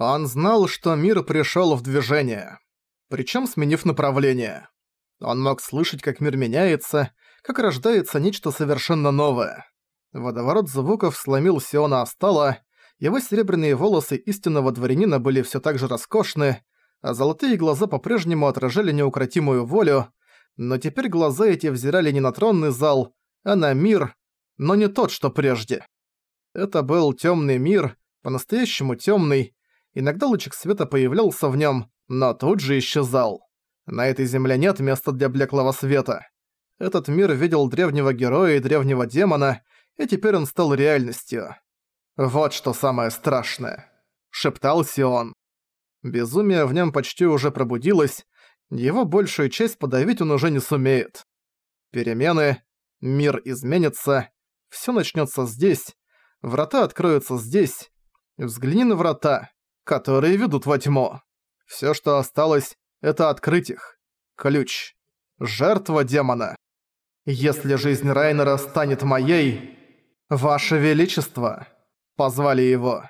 Он знал, что мир пришёл в движение, причём сменив направление. Он мог слышать, как мир меняется, как рождается нечто совершенно новое. Водоворот звуков сломил Сиона Астала, его серебряные волосы истинного дворянина были всё так же роскошны, а золотые глаза по-прежнему отражали неукротимую волю, но теперь глаза эти взирали не на тронный зал, а на мир, но не тот, что прежде. Это был тёмный мир, по-настоящему тёмный, иногда лучик света появлялся в нём, но тут же исчезал. На этой земле нет места для блеклого света. Этот мир видел древнего героя и древнего демона, и теперь он стал реальностью. «Вот что самое страшное», — шептал Сион. Безумие в нем почти уже пробудилось, его большую часть подавить он уже не сумеет. Перемены, мир изменится, все начнется здесь, врата откроются здесь. Взгляни на врата, которые ведут во тьму. Все, что осталось, это открыть их. Ключ. Жертва демона. Если жизнь Райнера станет моей... Ваше Величество! Позвали его.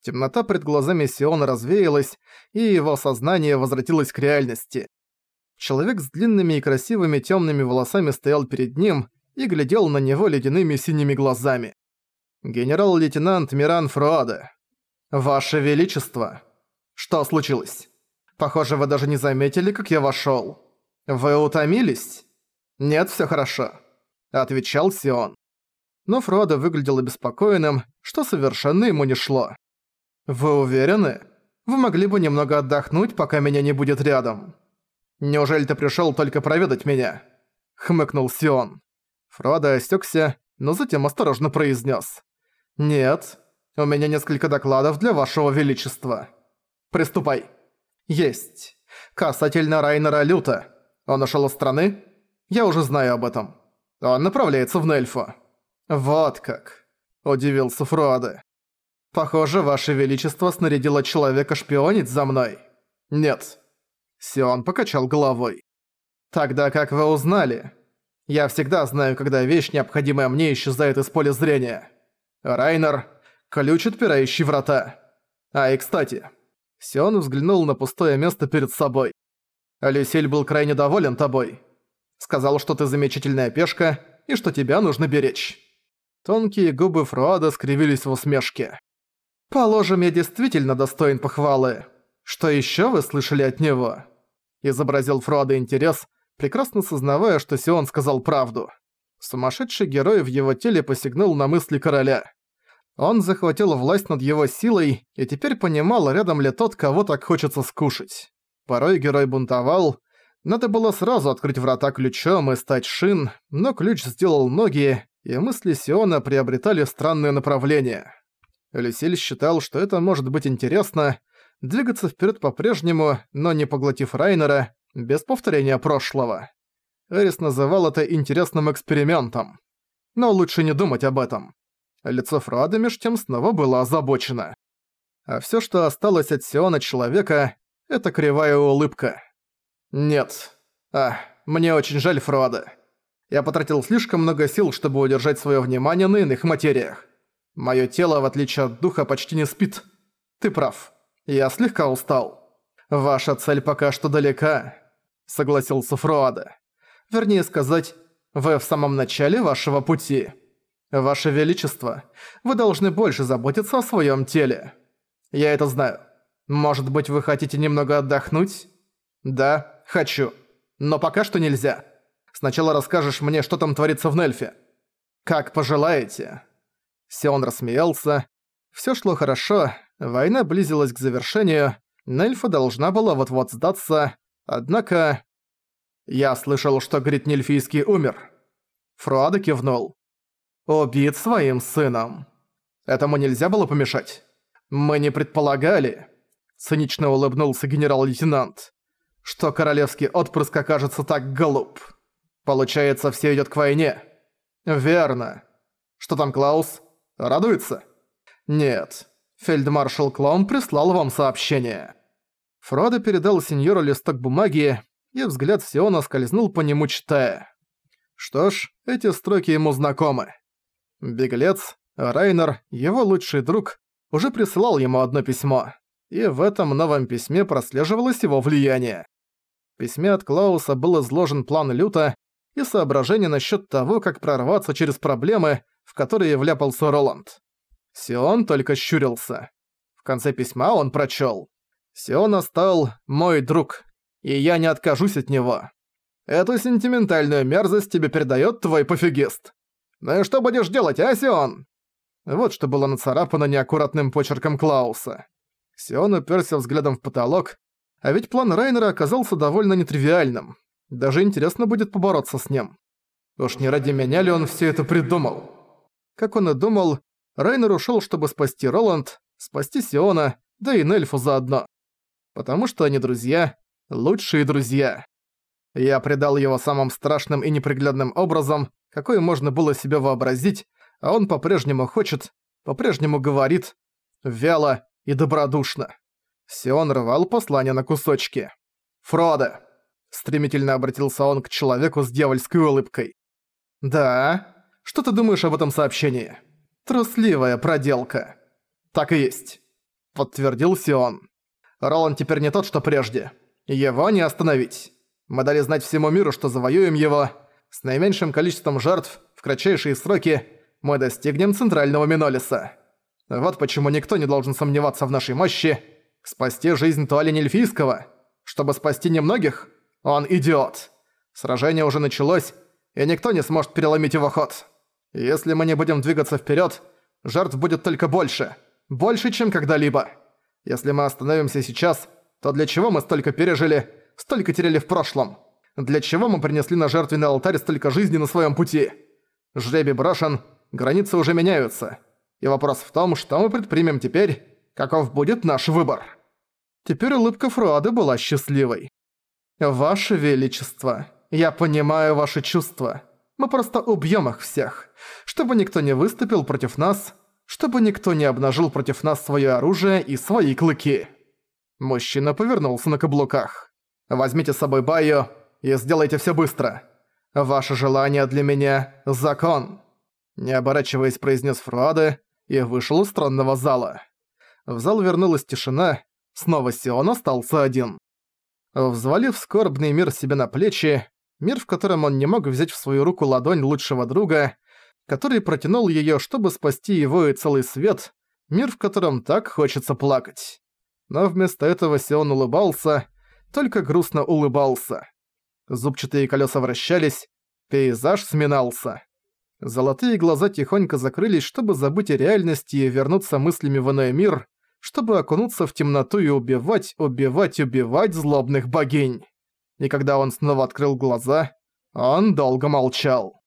Темнота пред глазами Сиона развеялась, и его сознание возвратилось к реальности. Человек с длинными и красивыми темными волосами стоял перед ним и глядел на него ледяными синими глазами. «Генерал-лейтенант Миран Фруаде. Ваше Величество. Что случилось? Похоже, вы даже не заметили, как я вошёл. Вы утомились? Нет, всё хорошо», — отвечал Сион. Но Фруаде выглядел обеспокоенным, что совершенно ему не шло. «Вы уверены? Вы могли бы немного отдохнуть, пока меня не будет рядом. Неужели ты пришёл только проведать меня?» — хмыкнул Сион. Фродо осёкся, но затем осторожно произнёс. «Нет, у меня несколько докладов для вашего величества. Приступай». «Есть. Касательно Райнера Люта. Он ушёл из страны? Я уже знаю об этом. Он направляется в Нельфу». «Вот как», — удивился Фродо. «Похоже, Ваше Величество снарядило человека шпионить за мной». «Нет». Сион покачал головой. «Тогда как вы узнали? Я всегда знаю, когда вещь, необходимая мне, исчезает из поля зрения. Райнер – ключ, отпирающий врата. А и кстати...» Сион взглянул на пустое место перед собой. «Люсиль был крайне доволен тобой. Сказал, что ты замечательная пешка и что тебя нужно беречь». Тонкие губы Фруада скривились в усмешке. «Положим, я действительно достоин похвалы. Что ещё вы слышали от него?» Изобразил Фруада интерес, прекрасно сознавая, что Сион сказал правду. Сумасшедший герой в его теле посягнул на мысли короля. Он захватил власть над его силой и теперь понимал, рядом ли тот, кого так хочется скушать. Порой герой бунтовал. Надо было сразу открыть врата ключом и стать шин, но ключ сделал ноги, и мысли Сиона приобретали странное направление. Люсиль считал, что это может быть интересно, двигаться вперед по-прежнему, но не поглотив Райнера, без повторения прошлого. Эрис называл это интересным экспериментом. Но лучше не думать об этом. Лицо Фруада меж тем снова было озабочено. А всё, что осталось от Сиона человека, это кривая улыбка. Нет. А, мне очень жаль Фруада. Я потратил слишком много сил, чтобы удержать своё внимание на иных материях. Моё тело, в отличие от духа, почти не спит. Ты прав. Я слегка устал. Ваша цель пока что далека, согласился Фруада. Вернее сказать, вы в самом начале вашего пути. Ваше Величество, вы должны больше заботиться о своём теле. Я это знаю. Может быть, вы хотите немного отдохнуть? Да, хочу. Но пока что нельзя. Сначала расскажешь мне, что там творится в Нельфе. Как пожелаете. Сион рассмеялся. Всё шло хорошо, война близилась к завершению, Нельфа должна была вот-вот сдаться, однако... Я слышал, что Гритнильфийский умер. Фруада кивнул. Убит своим сыном. Этому нельзя было помешать. Мы не предполагали, цинично улыбнулся генерал-лейтенант, что королевский отпрыск окажется так глуп. Получается, все идет к войне. Верно. Что там, Клаус? Радуется? Нет. Фельдмаршал Клоун прислал вам сообщение. Фродо передал сеньору листок бумаги, и взгляд Сиона скользнул по нему, читая. Что ж, эти строки ему знакомы. Беглец, Райнер, его лучший друг, уже присылал ему одно письмо. и в этом новом письме прослеживалось его влияние. В письме от Клауса был изложен план Люта и соображения насчет того, как прорваться через проблемы, в которые вляпался Роланд. Сион только щурился. В конце письма он прочел: «Сиона стал мой друг, и я не откажусь от него. Эту сентиментальную мерзость тебе передает твой пофигист. Ну и что будешь делать, а, Сион?» Вот что было нацарапано неаккуратным почерком Клауса. Сион уперся взглядом в потолок, а ведь план Райнера оказался довольно нетривиальным. Даже интересно будет побороться с ним. Уж не ради меня ли он все это придумал? Как он и думал, Райнер ушел, чтобы спасти Роланд, спасти Сиона, да и Нельфу заодно. Потому что они друзья, лучшие друзья. Я предал его самым страшным и неприглядным образом, какой можно было себе вообразить, а он по-прежнему хочет, по-прежнему говорит, вяло и добродушно. Сион рвал послание на кусочки. «Фродо!» — стремительно обратился он к человеку с дьявольской улыбкой. «Да? Что ты думаешь об этом сообщении? Трусливая проделка». «Так и есть», — подтвердил Сион. «Роланд теперь не тот, что прежде. Его не остановить. Мы дали знать всему миру, что завоюем его. С наименьшим количеством жертв, в кратчайшие сроки, мы достигнем центрального Минолиса. Вот почему никто не должен сомневаться в нашей мощи. Спасти жизнь Туалини Эльфийского, чтобы спасти немногих, он идиот. Сражение уже началось, и никто не сможет переломить его ход. Если мы не будем двигаться вперед, жертв будет только больше. Больше, чем когда-либо. Если мы остановимся сейчас, то для чего мы столько пережили, столько теряли в прошлом? Для чего мы принесли на жертвенный алтарь столько жизни на своем пути? Жребий брошен, границы уже меняются. И вопрос в том, что мы предпримем теперь, каков будет наш выбор. Теперь улыбка Фруады была счастливой. «Ваше Величество, я понимаю ваши чувства. Мы просто убьем их всех, чтобы никто не выступил против нас, чтобы никто не обнажил против нас свое оружие и свои клыки». Мужчина повернулся на каблуках. «Возьмите с собой Байо и сделайте все быстро. Ваше желание для меня – закон!» Не оборачиваясь, произнес Фруаде и вышел из странного зала. В зал вернулась тишина, снова Сион остался один. Взвалив скорбный мир себе на плечи, мир, в котором он не мог взять в свою руку ладонь лучшего друга, который протянул её, чтобы спасти его и целый свет, мир, в котором так хочется плакать. Но вместо этого Сион улыбался, только грустно улыбался. Зубчатые колеса вращались, пейзаж сминался. Золотые глаза тихонько закрылись, чтобы забыть о реальности и вернуться мыслями в иной мир, чтобы окунуться в темноту и убивать, убивать, убивать злобных богинь. И когда он снова открыл глаза, он долго молчал.